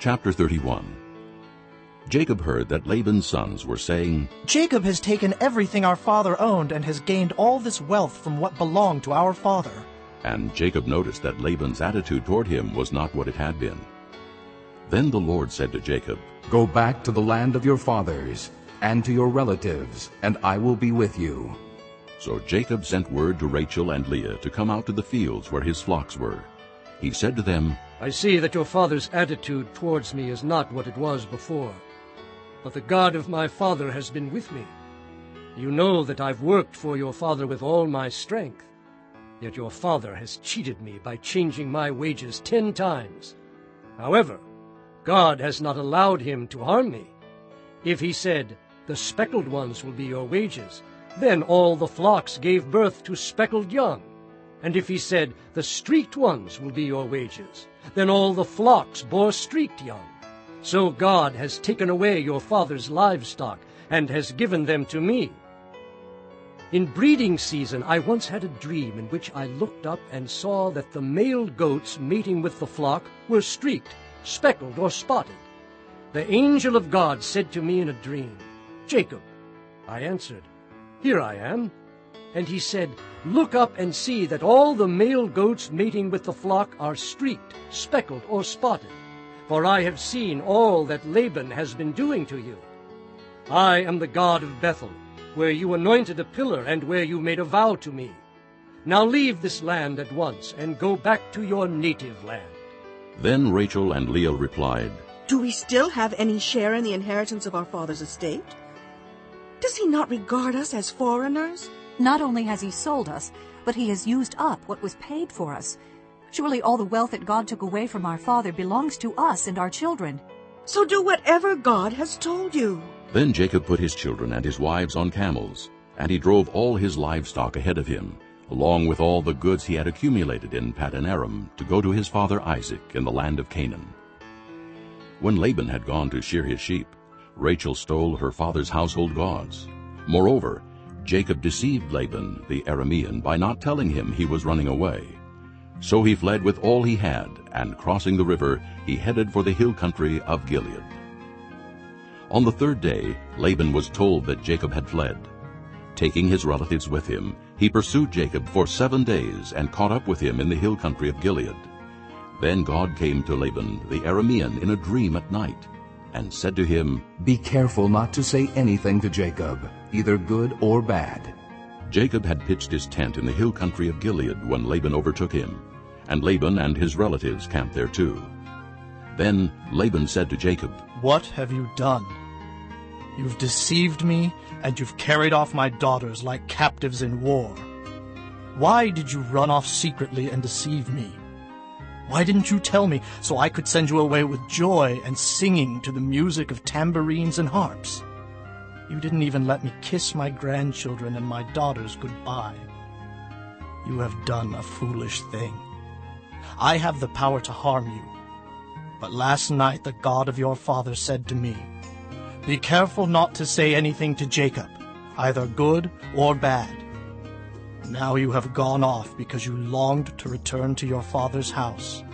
Chapter 31 Jacob heard that Laban's sons were saying, Jacob has taken everything our father owned and has gained all this wealth from what belonged to our father. And Jacob noticed that Laban's attitude toward him was not what it had been. Then the Lord said to Jacob, Go back to the land of your fathers and to your relatives, and I will be with you. So Jacob sent word to Rachel and Leah to come out to the fields where his flocks were. He said to them, I see that your father's attitude towards me is not what it was before. But the God of my father has been with me. You know that I've worked for your father with all my strength. Yet your father has cheated me by changing my wages ten times. However, God has not allowed him to harm me. If he said, The speckled ones will be your wages, then all the flocks gave birth to speckled young. And if he said, The streaked ones will be your wages, then all the flocks bore streaked young. So God has taken away your father's livestock and has given them to me. In breeding season I once had a dream in which I looked up and saw that the male goats mating with the flock were streaked, speckled, or spotted. The angel of God said to me in a dream, Jacob. I answered, Here I am. And he said, Look up and see that all the male goats mating with the flock are streaked, speckled, or spotted. For I have seen all that Laban has been doing to you. I am the God of Bethel, where you anointed a pillar and where you made a vow to me. Now leave this land at once and go back to your native land. Then Rachel and Leah replied, Do we still have any share in the inheritance of our father's estate? Does he not regard us as foreigners? Not only has he sold us, but he has used up what was paid for us. Surely all the wealth that God took away from our father belongs to us and our children. So do whatever God has told you. Then Jacob put his children and his wives on camels, and he drove all his livestock ahead of him, along with all the goods he had accumulated in Paddan Aram, to go to his father Isaac in the land of Canaan. When Laban had gone to shear his sheep, Rachel stole her father's household gods. Moreover, Jacob deceived Laban the Aramean by not telling him he was running away. So he fled with all he had, and crossing the river, he headed for the hill country of Gilead. On the third day, Laban was told that Jacob had fled. Taking his relatives with him, he pursued Jacob for seven days and caught up with him in the hill country of Gilead. Then God came to Laban the Aramean in a dream at night, and said to him, Be careful not to say anything to Jacob, either good or bad. Jacob had pitched his tent in the hill country of Gilead when Laban overtook him, and Laban and his relatives camped there too. Then Laban said to Jacob, What have you done? You've deceived me, and you've carried off my daughters like captives in war. Why did you run off secretly and deceive me? Why didn't you tell me so I could send you away with joy and singing to the music of tambourines and harps? You didn't even let me kiss my grandchildren and my daughters goodbye. You have done a foolish thing. I have the power to harm you. But last night the God of your father said to me, Be careful not to say anything to Jacob, either good or bad. Now you have gone off because you longed to return to your father's house.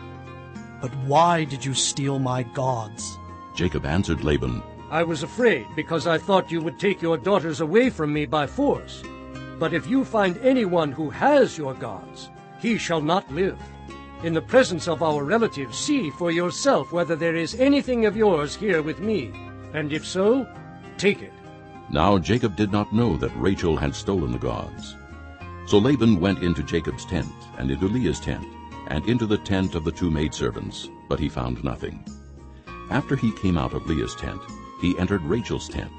But why did you steal my gods? Jacob answered Laban, I was afraid because I thought you would take your daughters away from me by force. But if you find anyone who has your gods, he shall not live. In the presence of our relatives, see for yourself whether there is anything of yours here with me, and if so, take it. Now Jacob did not know that Rachel had stolen the gods. So Laban went into Jacob's tent, and into Leah's tent, and into the tent of the two maidservants, but he found nothing. After he came out of Leah's tent, he entered Rachel's tent.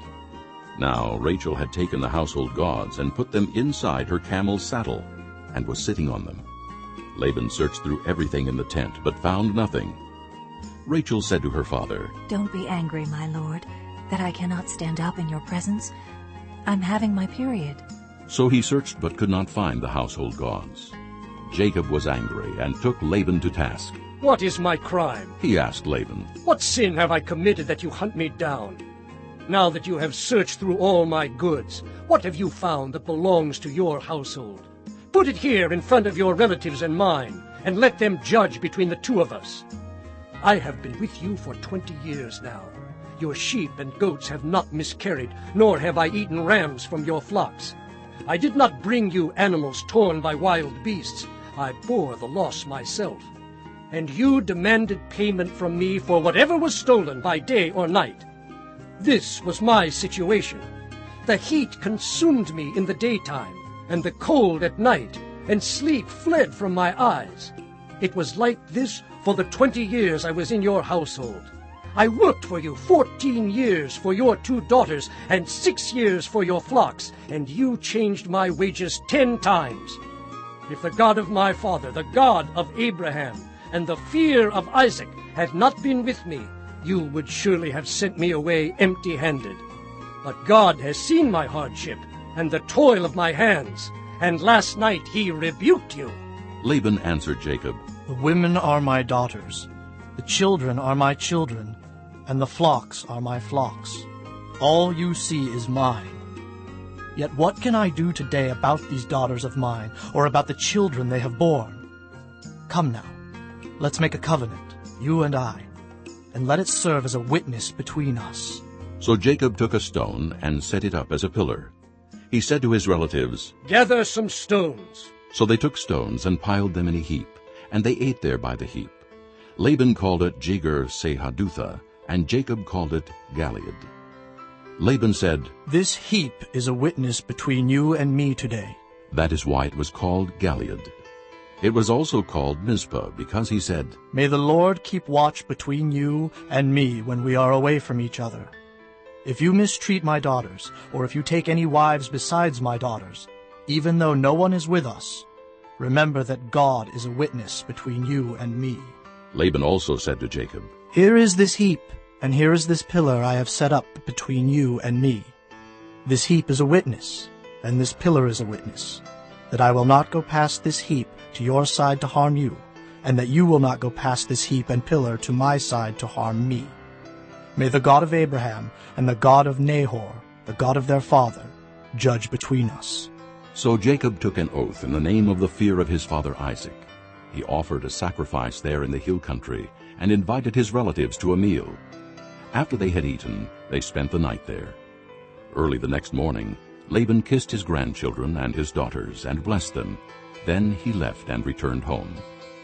Now Rachel had taken the household gods and put them inside her camel's saddle, and was sitting on them. Laban searched through everything in the tent, but found nothing. Rachel said to her father, Don't be angry, my lord, that I cannot stand up in your presence. I'm having my period. So he searched but could not find the household gods. Jacob was angry and took Laban to task. What is my crime? He asked Laban. What sin have I committed that you hunt me down? Now that you have searched through all my goods, what have you found that belongs to your household? Put it here in front of your relatives and mine, and let them judge between the two of us. I have been with you for twenty years now. Your sheep and goats have not miscarried, nor have I eaten rams from your flocks. I did not bring you animals torn by wild beasts. I bore the loss myself. And you demanded payment from me for whatever was stolen by day or night. This was my situation. The heat consumed me in the daytime, and the cold at night, and sleep fled from my eyes. It was like this for the twenty years I was in your household. I worked for you fourteen years for your two daughters, and six years for your flocks, and you changed my wages ten times. If the God of my father, the God of Abraham, and the fear of Isaac had not been with me, you would surely have sent me away empty-handed. But God has seen my hardship and the toil of my hands, and last night he rebuked you. Laban answered Jacob, The women are my daughters, the children are my children, and the flocks are my flocks. All you see is mine. Yet what can I do today about these daughters of mine, or about the children they have borne? Come now, let's make a covenant, you and I, and let it serve as a witness between us. So Jacob took a stone and set it up as a pillar. He said to his relatives, Gather some stones. So they took stones and piled them in a heap, and they ate there by the heap. Laban called it Jegar Sahadutha, and Jacob called it Galeed. Laban said, This heap is a witness between you and me today. That is why it was called Galeed. It was also called Mizpah, because he said, May the Lord keep watch between you and me when we are away from each other. If you mistreat my daughters, or if you take any wives besides my daughters, even though no one is with us, remember that God is a witness between you and me. Laban also said to Jacob, Here is this heap, and here is this pillar I have set up between you and me. This heap is a witness, and this pillar is a witness, that I will not go past this heap to your side to harm you, and that you will not go past this heap and pillar to my side to harm me. May the God of Abraham and the God of Nahor, the God of their father, judge between us. So Jacob took an oath in the name of the fear of his father Isaac. He offered a sacrifice there in the hill country and invited his relatives to a meal. After they had eaten, they spent the night there. Early the next morning, Laban kissed his grandchildren and his daughters and blessed them. Then he left and returned home.